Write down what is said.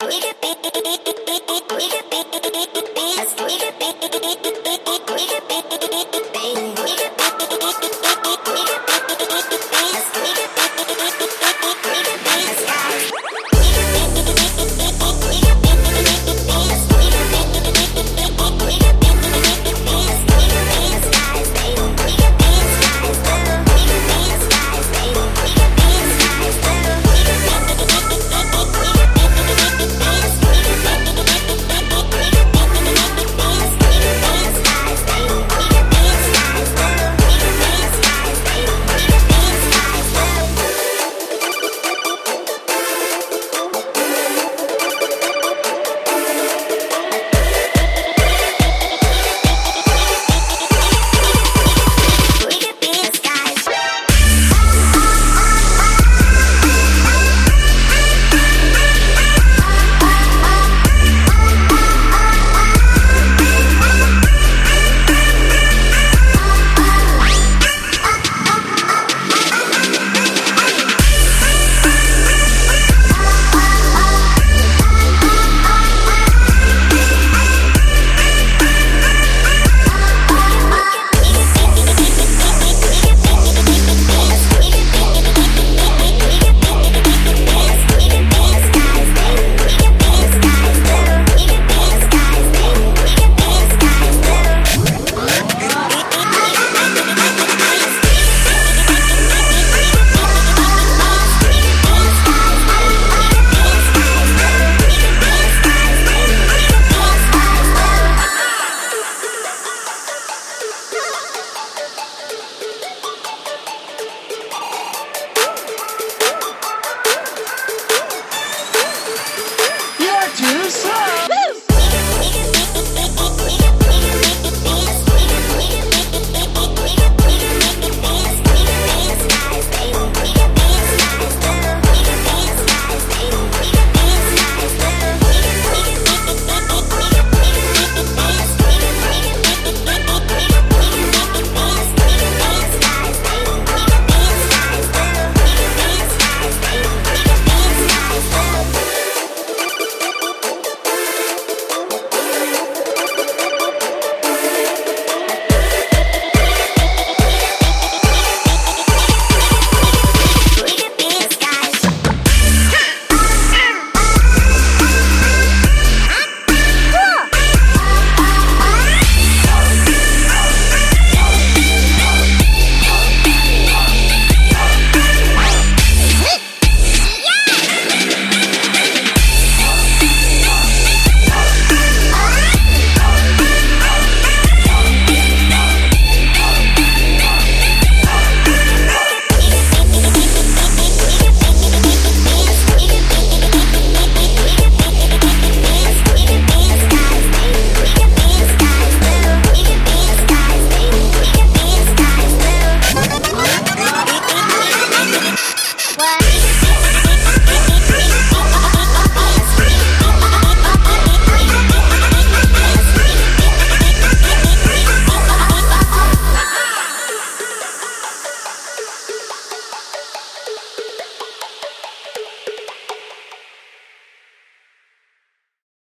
We could be